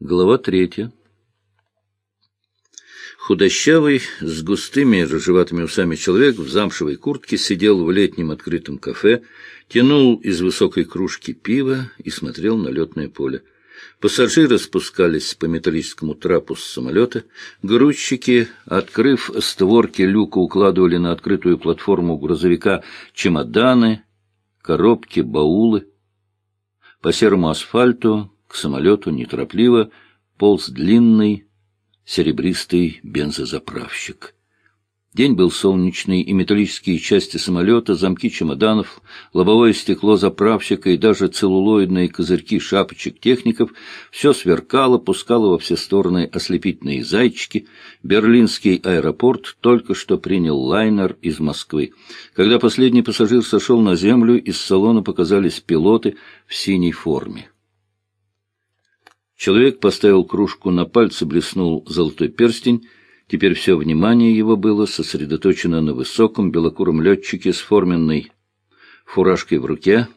Глава третья. Худощавый, с густыми рыжеватыми усами человек в замшевой куртке сидел в летнем открытом кафе, тянул из высокой кружки пива и смотрел на летное поле. Пассажиры спускались по металлическому трапу с самолета, грузчики, открыв створки люка, укладывали на открытую платформу грузовика чемоданы, коробки, баулы. По серому асфальту к самолету неторопливо полз длинный серебристый бензозаправщик. День был солнечный, и металлические части самолета, замки чемоданов, лобовое стекло заправщика и даже целлулоидные козырьки шапочек техников — все сверкало, пускало во все стороны ослепительные зайчики. Берлинский аэропорт только что принял лайнер из Москвы. Когда последний пассажир сошел на землю, из салона показались пилоты в синей форме. Человек поставил кружку на пальцы, блеснул золотой перстень. Теперь все внимание его было сосредоточено на высоком белокуром летчике с форменной фуражкой в руке.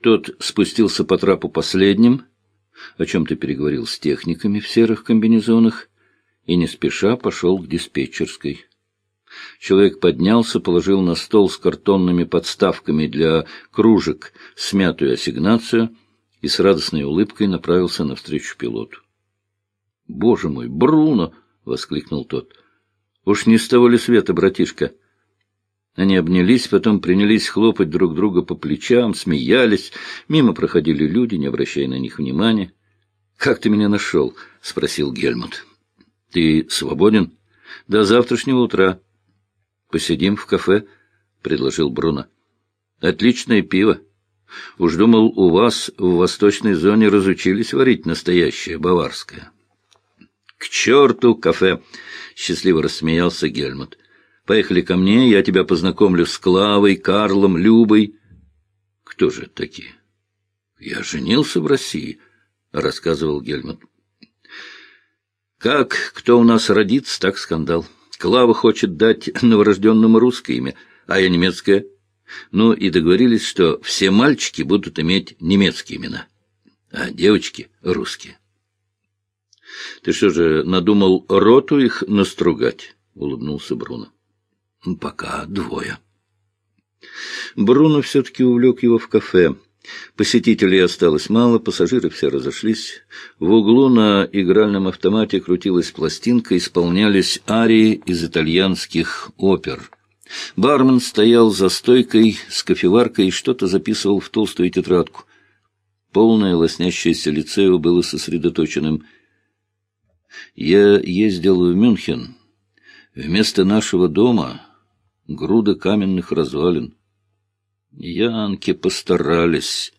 Тот спустился по трапу последним, о чем-то переговорил с техниками в серых комбинезонах и не спеша пошел к диспетчерской. Человек поднялся, положил на стол с картонными подставками для кружек смятую ассигнацию — и с радостной улыбкой направился навстречу пилоту. — Боже мой, Бруно! — воскликнул тот. — Уж не с того ли света, братишка? Они обнялись, потом принялись хлопать друг друга по плечам, смеялись. Мимо проходили люди, не обращая на них внимания. — Как ты меня нашел? — спросил Гельмут. — Ты свободен? — До завтрашнего утра. — Посидим в кафе, — предложил Бруно. — Отличное пиво. Уж думал, у вас в восточной зоне разучились варить настоящее баварское. — К черту кафе! — счастливо рассмеялся Гельмут. — Поехали ко мне, я тебя познакомлю с Клавой, Карлом, Любой. — Кто же такие? — Я женился в России, — рассказывал Гельмут. — Как кто у нас родится, так скандал. Клава хочет дать новорожденному русское имя, а я немецкое — ну и договорились, что все мальчики будут иметь немецкие имена, а девочки — русские. — Ты что же, надумал роту их настругать? — улыбнулся Бруно. — Пока двое. Бруно все-таки увлек его в кафе. Посетителей осталось мало, пассажиры все разошлись. В углу на игральном автомате крутилась пластинка, исполнялись арии из итальянских опер — Бармен стоял за стойкой с кофеваркой и что-то записывал в толстую тетрадку. Полное лоснящееся лицо его было сосредоточенным. «Я ездил в Мюнхен. Вместо нашего дома груда каменных развалин. Янки постарались»,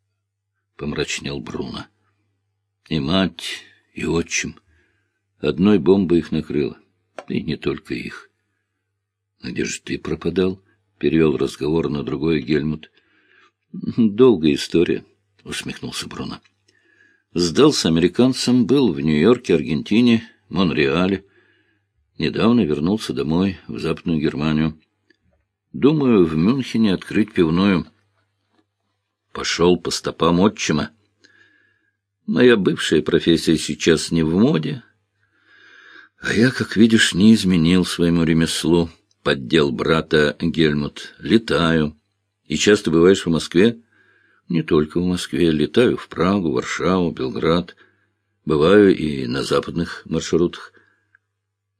— помрачнел Бруно. «И мать, и отчим. Одной бомбой их накрыло, и не только их». — Где же ты пропадал? — перевел разговор на другой Гельмут. — Долгая история, — усмехнулся Бруно. Сдался американцам, был в Нью-Йорке, Аргентине, Монреале. Недавно вернулся домой, в Западную Германию. Думаю, в Мюнхене открыть пивную. Пошел по стопам отчима. Моя бывшая профессия сейчас не в моде, а я, как видишь, не изменил своему ремеслу поддел брата Гельмут. «Летаю. И часто бываешь в Москве?» «Не только в Москве. Летаю в Прагу, Варшаву, Белград. Бываю и на западных маршрутах.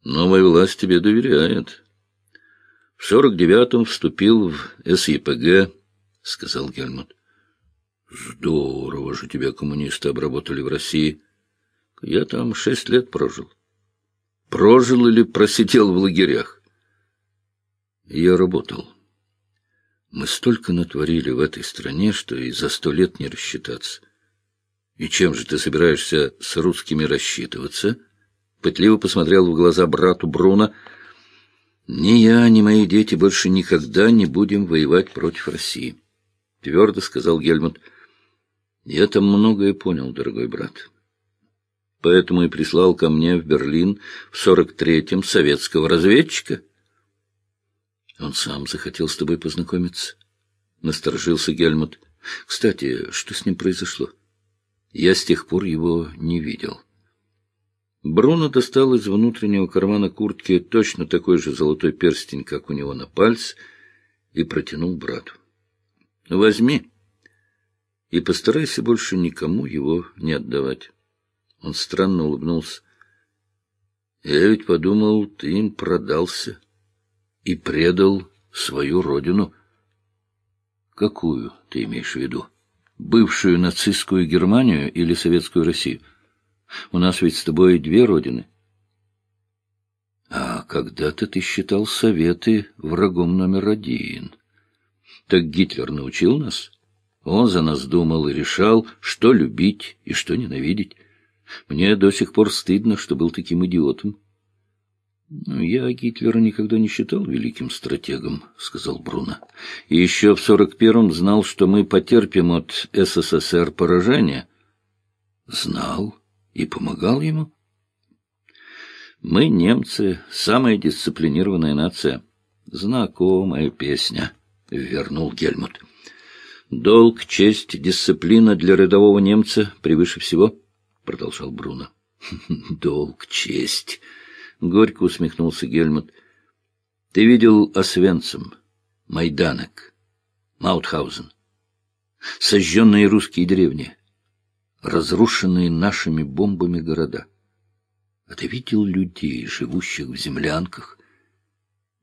Новая власть тебе доверяет». «В сорок девятом вступил в СЕПГ», — сказал Гельмут. «Здорово же тебя коммунисты обработали в России. Я там шесть лет прожил». «Прожил или просидел в лагерях?» Я работал. Мы столько натворили в этой стране, что и за сто лет не рассчитаться. И чем же ты собираешься с русскими рассчитываться? Пытливо посмотрел в глаза брату Бруно. Ни я, ни мои дети больше никогда не будем воевать против России. Твердо сказал Гельмут. Я там многое понял, дорогой брат. Поэтому и прислал ко мне в Берлин в сорок третьем советского разведчика — он сам захотел с тобой познакомиться. Насторожился Гельмут. Кстати, что с ним произошло? Я с тех пор его не видел. Бруно достал из внутреннего кармана куртки точно такой же золотой перстень, как у него на пальце, и протянул брату. — Возьми и постарайся больше никому его не отдавать. Он странно улыбнулся. — Я ведь подумал, ты им продался и предал свою родину. — Какую ты имеешь в виду? Бывшую нацистскую Германию или Советскую Россию? У нас ведь с тобой две родины. А когда-то ты считал Советы врагом номер один. Так Гитлер научил нас? Он за нас думал и решал, что любить и что ненавидеть. Мне до сих пор стыдно, что был таким идиотом. «Ну, «Я Гитлера никогда не считал великим стратегом», — сказал Бруно. «И еще в сорок первом знал, что мы потерпим от СССР поражение». «Знал и помогал ему?» «Мы, немцы, самая дисциплинированная нация». «Знакомая песня», — вернул Гельмут. «Долг, честь, дисциплина для рядового немца превыше всего», — продолжал Бруно. «Долг, честь», — горько усмехнулся Гельмут. «Ты видел Освенцим, Майданок, Маутхаузен, сожженные русские деревни, разрушенные нашими бомбами города. А ты видел людей, живущих в землянках,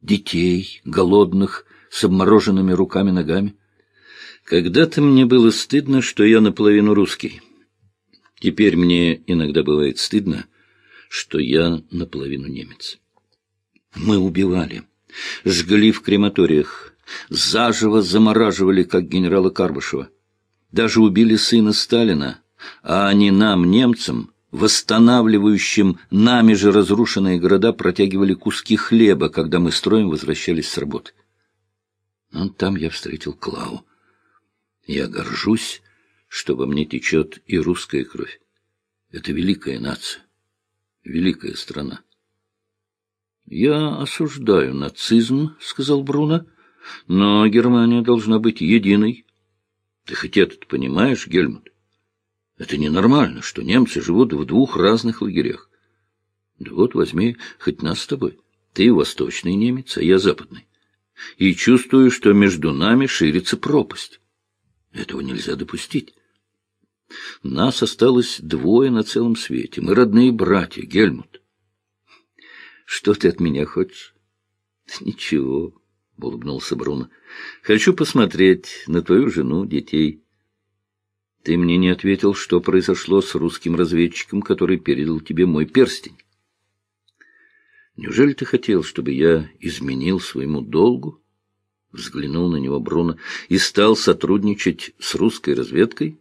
детей, голодных, с обмороженными руками-ногами? Когда-то мне было стыдно, что я наполовину русский. Теперь мне иногда бывает стыдно, что я наполовину немец. Мы убивали, жгли в крематориях, заживо замораживали, как генерала Карбышева. Даже убили сына Сталина, а они нам, немцам, восстанавливающим нами же разрушенные города, протягивали куски хлеба, когда мы строем возвращались с работы. Но там я встретил Клау. Я горжусь, что во мне течет и русская кровь. Это великая нация великая страна. — Я осуждаю нацизм, — сказал Бруно, — но Германия должна быть единой. Ты хоть это понимаешь, Гельмут? Это ненормально, что немцы живут в двух разных лагерях. Да вот возьми хоть нас с тобой. Ты восточный немец, а я западный. И чувствую, что между нами ширится пропасть. Этого нельзя допустить. Нас осталось двое на целом свете. Мы родные братья, Гельмут. Что ты от меня хочешь? Ничего, — улыбнулся Бруно. Хочу посмотреть на твою жену, детей. Ты мне не ответил, что произошло с русским разведчиком, который передал тебе мой перстень. Неужели ты хотел, чтобы я изменил своему долгу? Взглянул на него Бруно и стал сотрудничать с русской разведкой?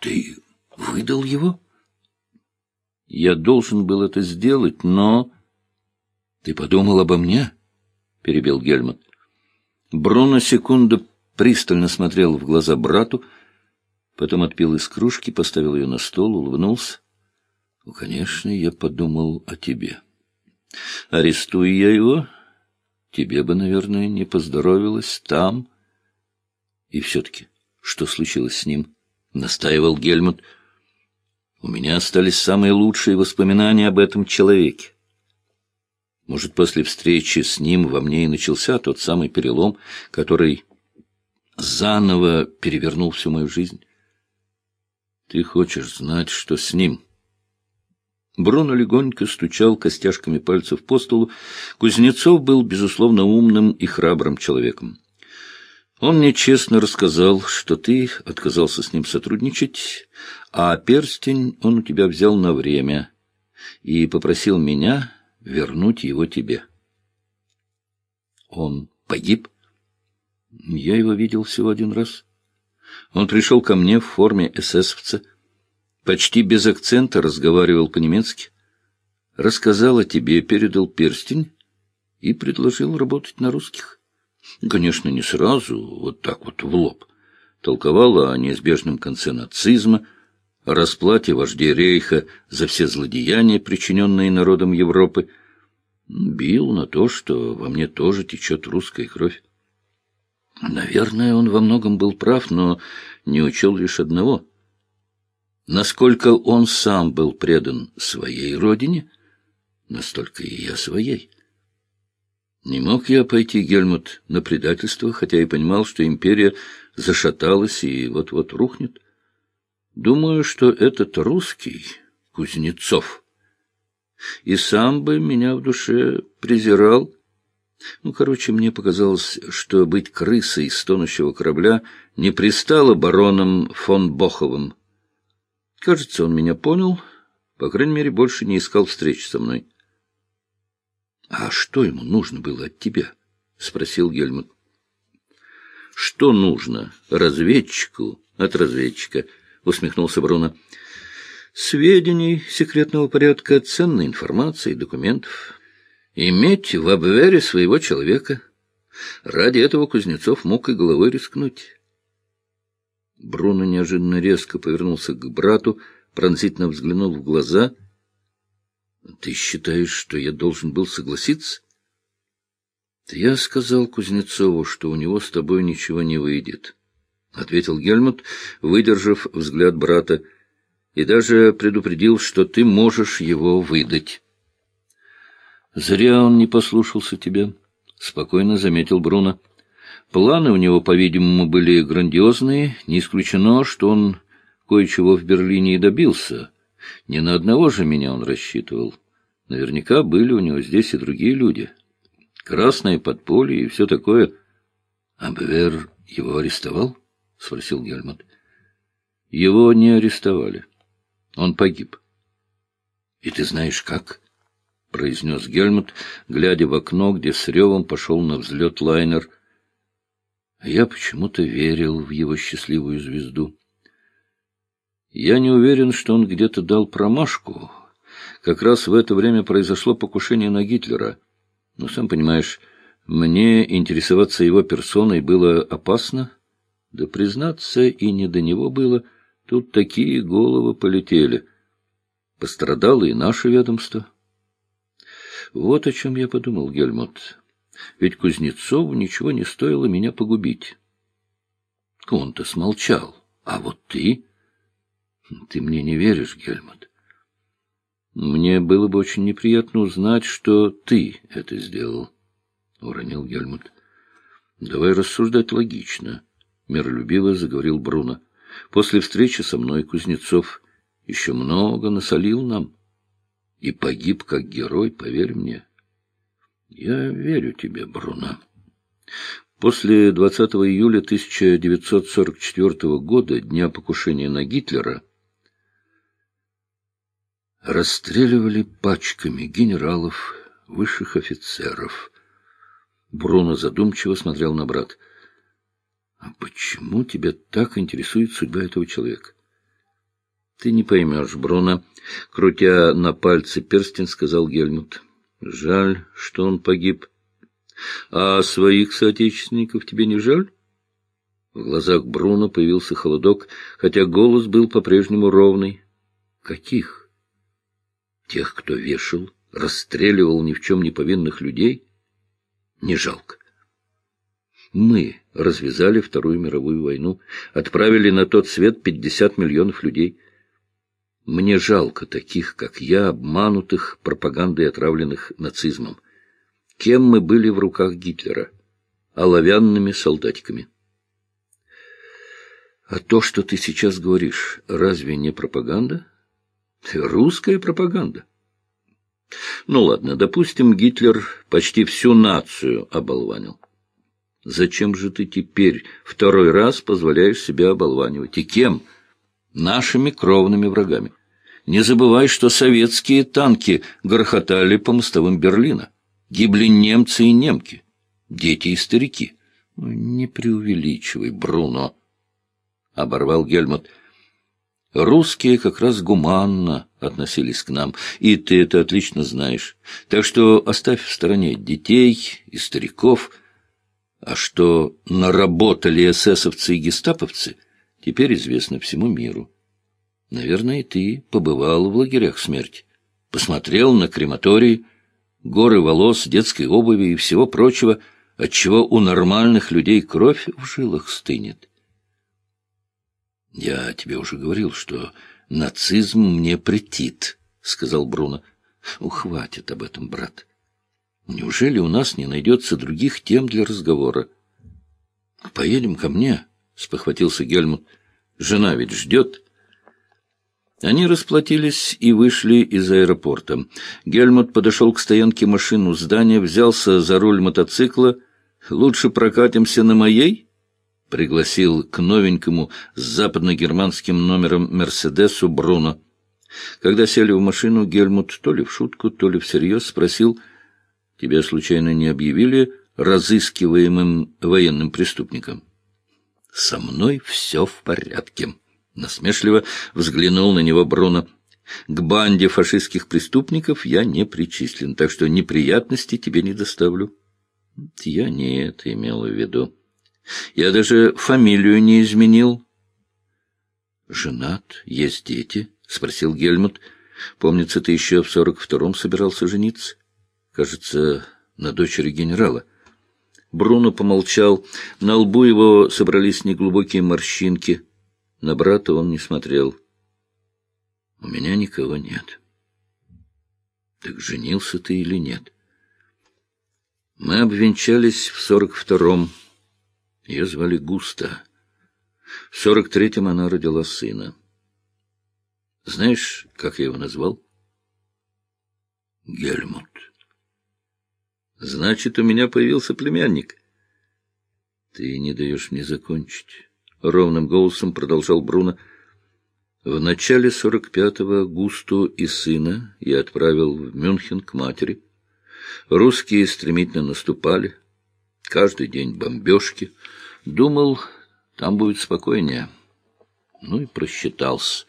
Ты выдал его? Я должен был это сделать, но... Ты подумал обо мне? Перебил Гельмут. Бруно секунду пристально смотрел в глаза брату, потом отпил из кружки, поставил ее на стол, улыбнулся. Ну, конечно, я подумал о тебе. Арестую я его, тебе бы, наверное, не поздоровилось там. И все-таки, что случилось с ним? —— настаивал Гельмут. «У меня остались самые лучшие воспоминания об этом человеке. Может, после встречи с ним во мне и начался тот самый перелом, который заново перевернул всю мою жизнь. Ты хочешь знать, что с ним?» Бруно легонько стучал костяшками пальцев по столу. Кузнецов был, безусловно, умным и храбрым человеком. Он мне честно рассказал, что ты отказался с ним сотрудничать, а перстень он у тебя взял на время и попросил меня вернуть его тебе. Он погиб? Я его видел всего один раз. Он пришел ко мне в форме эсэсовца, почти без акцента разговаривал по-немецки, рассказал о тебе, передал перстень и предложил работать на русских. Конечно, не сразу, вот так вот в лоб. Толковала о неизбежном конце нацизма, о расплате вождей Рейха за все злодеяния, причиненные народам Европы. Бил на то, что во мне тоже течет русская кровь. Наверное, он во многом был прав, но не учел лишь одного. Насколько он сам был предан своей родине, настолько и я своей. Не мог я пойти, Гельмут, на предательство, хотя и понимал, что империя зашаталась и вот-вот рухнет. Думаю, что этот русский, Кузнецов, и сам бы меня в душе презирал. Ну, короче, мне показалось, что быть крысой с тонущего корабля не пристало бароном фон Боховым. Кажется, он меня понял, по крайней мере, больше не искал встреч со мной. — А что ему нужно было от тебя? — спросил Гельмут. — Что нужно разведчику от разведчика? — усмехнулся Бруно. — Сведений секретного порядка, ценной информации, документов. Иметь в обвере своего человека. Ради этого Кузнецов мог и головой рискнуть. Бруно неожиданно резко повернулся к брату, пронзительно взглянул в глаза. — Ты считаешь, что я должен был согласиться? — Я сказал Кузнецову, что у него с тобой ничего не выйдет, — ответил Гельмут, выдержав взгляд брата, и даже предупредил, что ты можешь его выдать. — Зря он не послушался тебя, — спокойно заметил Бруно. Планы у него, по-видимому, были грандиозные. Не исключено, что он кое-чего в Берлине и добился. Не на одного же меня он рассчитывал. Наверняка были у него здесь и другие люди. Красное подполье и все такое. — Абвер его арестовал? — спросил Гельмут. — Его не арестовали. Он погиб. — И ты знаешь, как? — произнес Гельмут, глядя в окно, где с ревом пошел на взлет лайнер — я почему-то верил в его счастливую звезду. Я не уверен, что он где-то дал промашку. Как раз в это время произошло покушение на Гитлера. Но, сам понимаешь, мне интересоваться его персоной было опасно. Да, признаться, и не до него было. Тут такие головы полетели. Пострадало и наше ведомство. Вот о чем я подумал, Гельмут ведь Кузнецову ничего не стоило меня погубить. Он-то смолчал, а вот ты... Ты мне не веришь, Гельмут. Мне было бы очень неприятно узнать, что ты это сделал, — уронил Гельмут. Давай рассуждать логично, — миролюбиво заговорил Бруно. После встречи со мной Кузнецов еще много насолил нам и погиб как герой, поверь мне. Я верю тебе, Бруно. После 20 июля 1944 года, дня покушения на Гитлера, расстреливали пачками генералов, высших офицеров. Бруно задумчиво смотрел на брат. — А почему тебя так интересует судьба этого человека? — Ты не поймешь, Бруно, — крутя на пальце перстень, сказал Гельмут. Жаль, что он погиб. А своих соотечественников тебе не жаль? В глазах Бруно появился холодок, хотя голос был по-прежнему ровный. Каких? Тех, кто вешал, расстреливал ни в чем не повинных людей? Не жалко. Мы развязали Вторую мировую войну, отправили на тот свет пятьдесят миллионов людей — мне жалко таких, как я, обманутых пропагандой, отравленных нацизмом. Кем мы были в руках Гитлера? Оловянными солдатиками. А то, что ты сейчас говоришь, разве не пропаганда? Русская пропаганда. Ну ладно, допустим, Гитлер почти всю нацию оболванил. Зачем же ты теперь второй раз позволяешь себя оболванивать? И кем? Нашими кровными врагами. Не забывай, что советские танки грохотали по мостовым Берлина. Гибли немцы и немки, дети и старики. Ну, не преувеличивай, Бруно, — оборвал Гельмут. Русские как раз гуманно относились к нам, и ты это отлично знаешь. Так что оставь в стороне детей и стариков. А что наработали эсэсовцы и гестаповцы, теперь известно всему миру. Наверное, ты побывал в лагерях смерти. Посмотрел на крематории, горы волос, детской обуви и всего прочего, отчего у нормальных людей кровь в жилах стынет. Я тебе уже говорил, что нацизм мне претит, — сказал Бруно. — Ухватит об этом, брат. Неужели у нас не найдется других тем для разговора? — Поедем ко мне, — спохватился Гельмут. — Жена ведь ждет. Они расплатились и вышли из аэропорта. Гельмут подошел к стоянке машин у здания, взялся за руль мотоцикла. «Лучше прокатимся на моей?» — пригласил к новенькому с западно-германским номером «Мерседесу» Бруно. Когда сели в машину, Гельмут то ли в шутку, то ли всерьез спросил, «Тебя случайно не объявили разыскиваемым военным преступником?» «Со мной все в порядке». Насмешливо взглянул на него Бруно. К банде фашистских преступников я не причислен, так что неприятностей тебе не доставлю. Я не это имел в виду. Я даже фамилию не изменил. Женат, есть дети? — спросил Гельмут. Помнится, ты еще в сорок втором собирался жениться? Кажется, на дочери генерала. Бруно помолчал. На лбу его собрались неглубокие морщинки — на брата он не смотрел. У меня никого нет. Так женился ты или нет? Мы обвенчались в сорок втором. Ее звали Густа. В сорок третьем она родила сына. Знаешь, как я его назвал? Гельмут. Значит, у меня появился племянник. Ты не даешь мне закончить. — ровным голосом продолжал Бруно. В начале сорок пятого Густу и сына я отправил в Мюнхен к матери. Русские стремительно наступали. Каждый день бомбежки. Думал, там будет спокойнее. Ну и просчитался.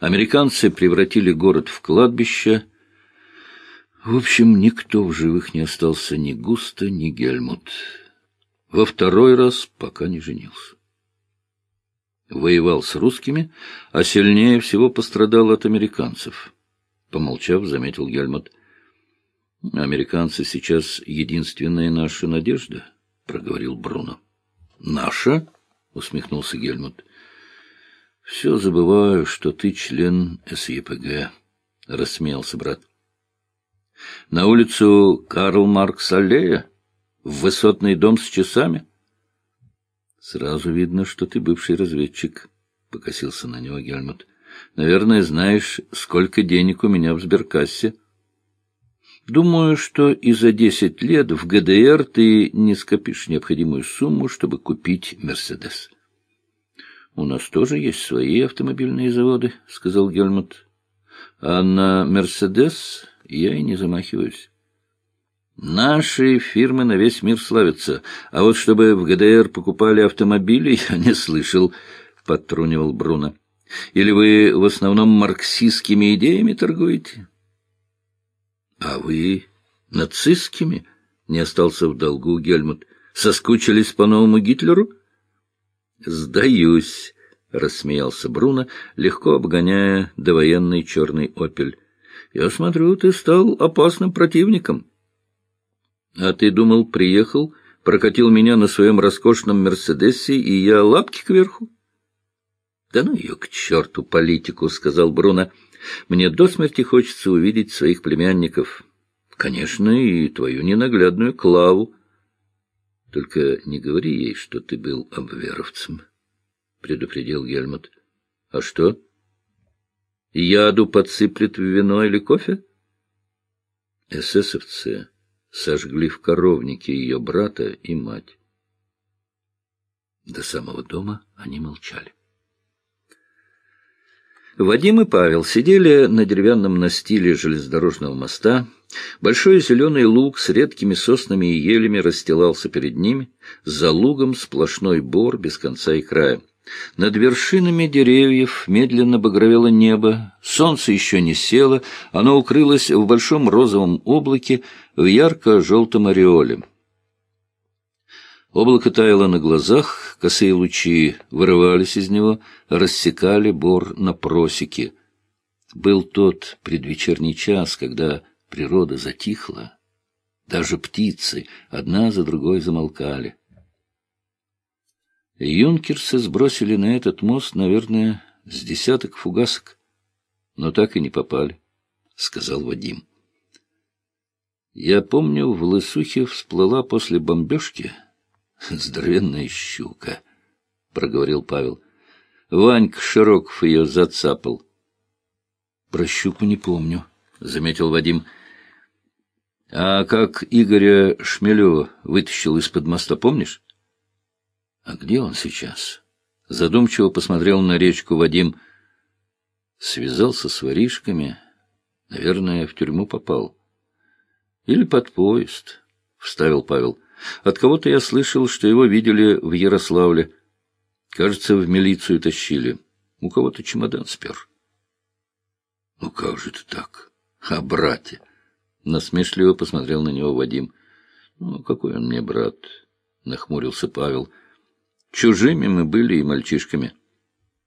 Американцы превратили город в кладбище. В общем, никто в живых не остался ни Густа, ни Гельмут. Во второй раз пока не женился воевал с русскими, а сильнее всего пострадал от американцев. Помолчав, заметил Гельмут. — Американцы сейчас единственная наша надежда, — проговорил Бруно. — Наша? — усмехнулся Гельмут. — Все забываю, что ты член СЕПГ, — рассмеялся брат. — На улицу Карл Маркс аллея? В высотный дом с часами? — Сразу видно, что ты бывший разведчик, — покосился на него Гельмут. — Наверное, знаешь, сколько денег у меня в сберкассе. Думаю, что и за десять лет в ГДР ты не скопишь необходимую сумму, чтобы купить «Мерседес». — У нас тоже есть свои автомобильные заводы, — сказал Гельмут. — А на «Мерседес» я и не замахиваюсь. Наши фирмы на весь мир славятся, а вот чтобы в ГДР покупали автомобили, я не слышал, — подтрунивал Бруно. Или вы в основном марксистскими идеями торгуете? — А вы нацистскими? — не остался в долгу Гельмут. — Соскучились по новому Гитлеру? — Сдаюсь, — рассмеялся Бруно, легко обгоняя довоенный черный «Опель». — Я смотрю, ты стал опасным противником. — а ты думал, приехал, прокатил меня на своем роскошном «Мерседесе», и я лапки кверху? — Да ну ее к черту политику, — сказал Бруно. — Мне до смерти хочется увидеть своих племянников. Конечно, и твою ненаглядную Клаву. Только не говори ей, что ты был обверовцем, — предупредил Гельмут. — А что? Яду подсыплет в вино или кофе? Эсэсовцы сожгли в коровнике ее брата и мать. До самого дома они молчали. Вадим и Павел сидели на деревянном настиле железнодорожного моста. Большой зеленый луг с редкими соснами и елями расстилался перед ними, за лугом сплошной бор без конца и края. Над вершинами деревьев медленно багровело небо, солнце еще не село, оно укрылось в большом розовом облаке в ярко-желтом ореоле. Облако таяло на глазах, косые лучи вырывались из него, рассекали бор на просеки. Был тот предвечерний час, когда природа затихла. Даже птицы одна за другой замолкали. Юнкерсы сбросили на этот мост, наверное, с десяток фугасок. но так и не попали, — сказал Вадим. Я помню, в Лысухе всплыла после бомбежки здоровенная щука, — проговорил Павел. Ванька Широков ее зацапал. — Про щуку не помню, — заметил Вадим. — А как Игоря Шмелева вытащил из-под моста, помнишь? — А где он сейчас? Задумчиво посмотрел на речку Вадим. Связался с воришками. Наверное, в тюрьму попал. — Или под поезд, — вставил Павел. — От кого-то я слышал, что его видели в Ярославле. Кажется, в милицию тащили. У кого-то чемодан спер. — Ну как же ты так? А брате? Насмешливо посмотрел на него Вадим. — Ну, какой он мне брат? — нахмурился Павел. — Чужими мы были и мальчишками.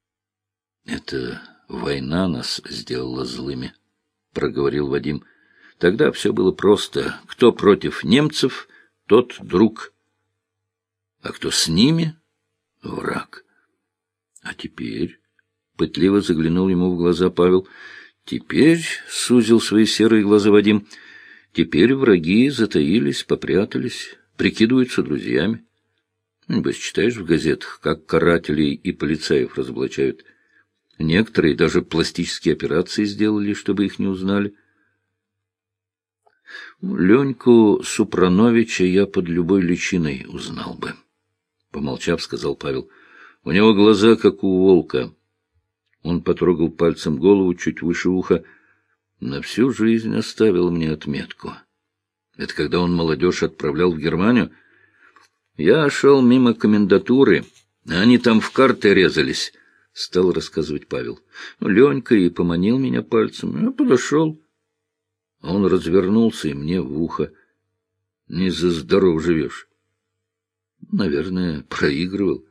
— Это война нас сделала злыми, — проговорил Вадим. — Тогда все было просто. Кто против немцев, тот друг. А кто с ними — враг. А теперь... — пытливо заглянул ему в глаза Павел — Теперь, — сузил свои серые глаза Вадим, — теперь враги затаились, попрятались, прикидываются друзьями. Небось, читаешь в газетах, как карателей и полицаев разоблачают. Некоторые даже пластические операции сделали, чтобы их не узнали. Леньку Супрановича я под любой личиной узнал бы, — помолчав, сказал Павел. У него глаза, как у волка. Он потрогал пальцем голову чуть выше уха. На всю жизнь оставил мне отметку. Это когда он молодежь отправлял в Германию? Я шел мимо комендатуры, а они там в карты резались, — стал рассказывать Павел. Ну, Ленька и поманил меня пальцем. Я подошел. Он развернулся и мне в ухо. Не за здоров живешь. Наверное, проигрывал.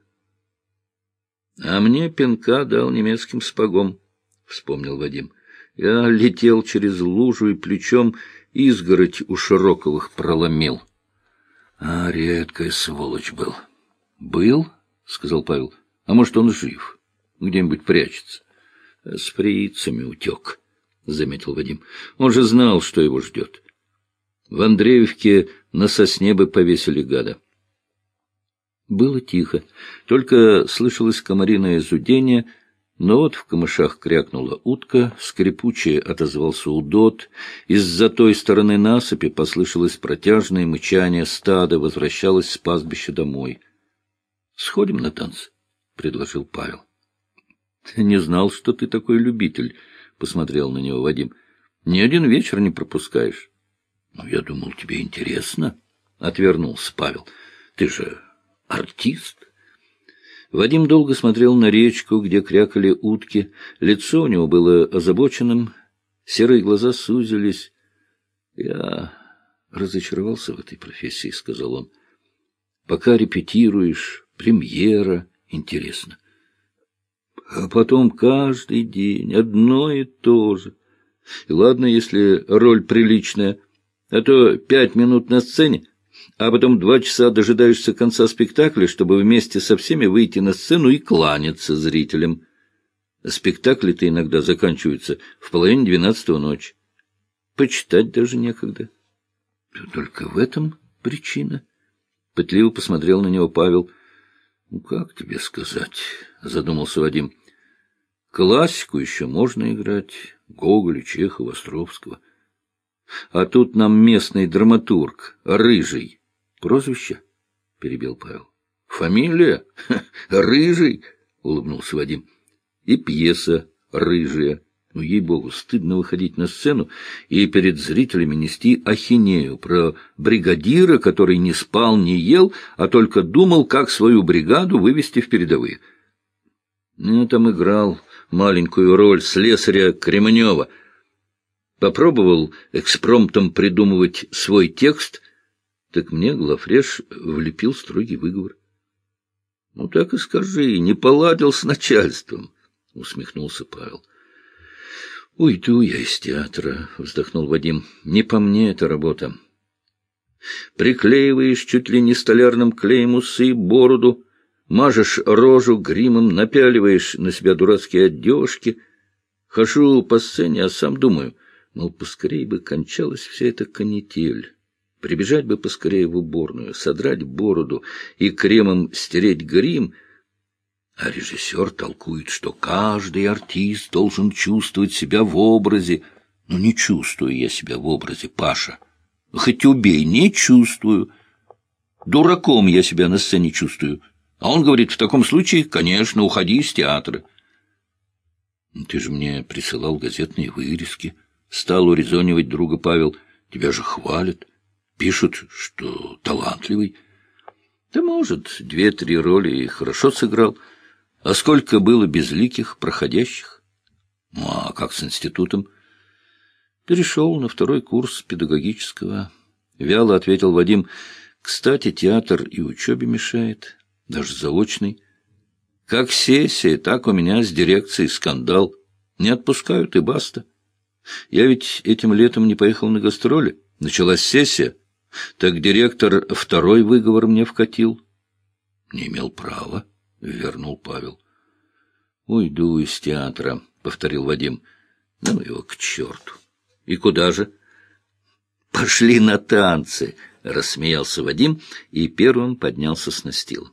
А мне пинка дал немецким спагом, — вспомнил Вадим. Я летел через лужу и плечом изгородь у Широковых проломил. А редкая сволочь был. — Был? — сказал Павел. — А может, он жив? Где-нибудь прячется? — С фрицами утек, — заметил Вадим. Он же знал, что его ждет. В Андреевке на сосне бы повесили гада. — было тихо, только слышалось комариное зудение, но вот в камышах крякнула утка, скрипуче отозвался удот, из-за той стороны насыпи послышалось протяжное мычание стада, возвращалось с пастбища домой. — Сходим на танцы, — предложил Павел. — Не знал, что ты такой любитель, — посмотрел на него Вадим. — Ни один вечер не пропускаешь. — Ну, я думал, тебе интересно, — отвернулся Павел. — Ты же артист. Вадим долго смотрел на речку, где крякали утки. Лицо у него было озабоченным, серые глаза сузились. — Я разочаровался в этой профессии, — сказал он. — Пока репетируешь, премьера, интересно. А потом каждый день одно и то же. И ладно, если роль приличная, а то пять минут на сцене, а потом два часа дожидаешься конца спектакля, чтобы вместе со всеми выйти на сцену и кланяться зрителям. Спектакли-то иногда заканчиваются в половине двенадцатого ночи. Почитать даже некогда. Только в этом причина. Пытливо посмотрел на него Павел. — Ну, как тебе сказать? — задумался Вадим. — Классику еще можно играть. Гоголя, Чехова, Островского. А тут нам местный драматург, Рыжий, Прозвище? — перебил Павел. — Фамилия? — Рыжий, — улыбнулся Вадим. — И пьеса «Рыжая». Ну, ей-богу, стыдно выходить на сцену и перед зрителями нести ахинею про бригадира, который не спал, не ел, а только думал, как свою бригаду вывести в передовые. Ну, там играл маленькую роль слесаря Кремнева. Попробовал экспромтом придумывать свой текст — так мне Глафреш влепил строгий выговор. — Ну, так и скажи, не поладил с начальством, — усмехнулся Павел. — Уйду я из театра, — вздохнул Вадим. — Не по мне эта работа. Приклеиваешь чуть ли не столярным клеем усы бороду, мажешь рожу гримом, напяливаешь на себя дурацкие одежки. Хожу по сцене, а сам думаю, ну, поскорей бы кончалась вся эта канитель. Прибежать бы поскорее в уборную, содрать бороду и кремом стереть грим. А режиссер толкует, что каждый артист должен чувствовать себя в образе. Ну, не чувствую я себя в образе, Паша. Хоть убей, не чувствую. Дураком я себя на сцене чувствую. А он говорит, в таком случае, конечно, уходи из театра. Ты же мне присылал газетные вырезки. Стал урезонивать друга Павел. Тебя же хвалят. Пишут, что талантливый. Да, может, две-три роли и хорошо сыграл. А сколько было безликих, проходящих? Ну, а как с институтом? Перешел на второй курс педагогического. Вяло ответил Вадим. Кстати, театр и учебе мешает, даже заочный. Как сессия, так у меня с дирекцией скандал. Не отпускают и баста. Я ведь этим летом не поехал на гастроли. Началась сессия. Так директор второй выговор мне вкатил. Не имел права, вернул Павел. Уйду из театра, повторил Вадим. Ну его к черту. И куда же? Пошли на танцы, рассмеялся Вадим и первым поднялся с настила.